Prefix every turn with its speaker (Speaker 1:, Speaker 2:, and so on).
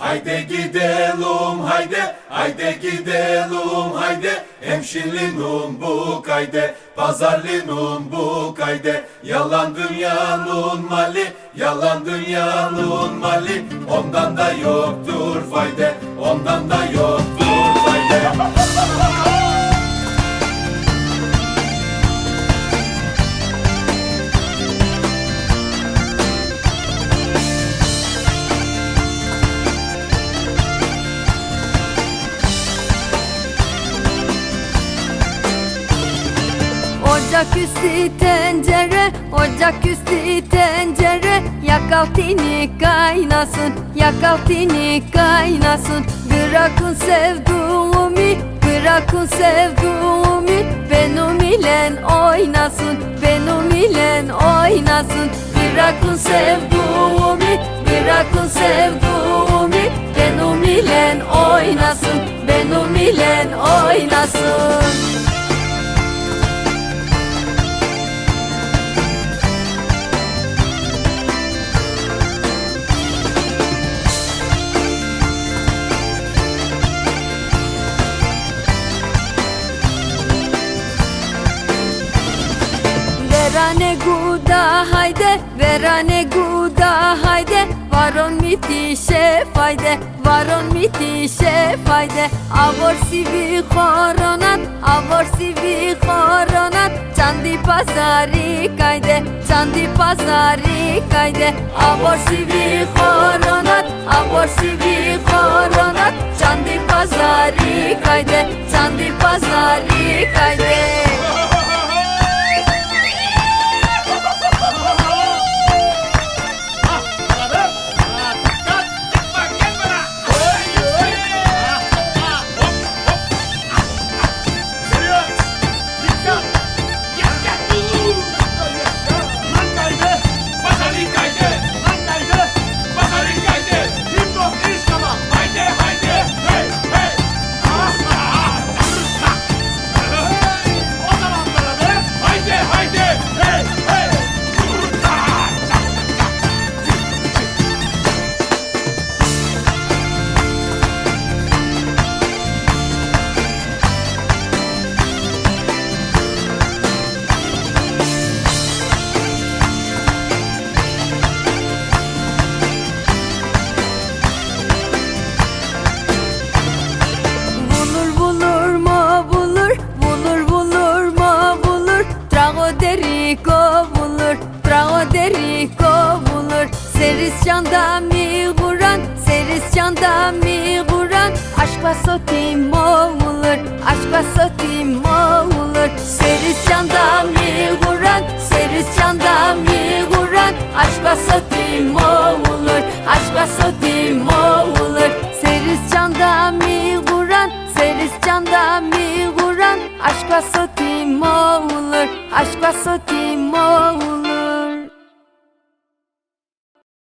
Speaker 1: Haydi gidelim haydi, haydi gidelim haydi. Hemşinli'nin bu kayde, pazarlının bu kayde. Yalan dünyanın mali, yalan dünyanın mali. Ondan da yoktur fayda, ondan da yoktur
Speaker 2: Ocak üstü tencere, ocak üstü tencere. Yak altını kaynasın, yak altını kaynasın. Bırakın sevduğumu, bırakın sevduğumu Benim ile oynasın, benim ile oynasın. Bırakın sevduğumu, bırakın sevduğumu Benim ile oynasın, benim ile oynasın guda hayde, verane guda hayde. Varon miti şefayde, varon miti şefayde Avor sivi koronat, avor sivi koronat. Çandi pazari kayde, çandi pazari kayde. Avor sivi koronat, Seris canda mi vuran Seris canda mi vuran Aşk basotim o bulur Aşk basotim o bulur Seris canda mi vuran Seris canda mi vuran Aşk basotim o bulur Aşk basotim o bulur Seris canda mi vuran Seris canda mi vuran Aşk basotim o bulur Aşk basotim o bulur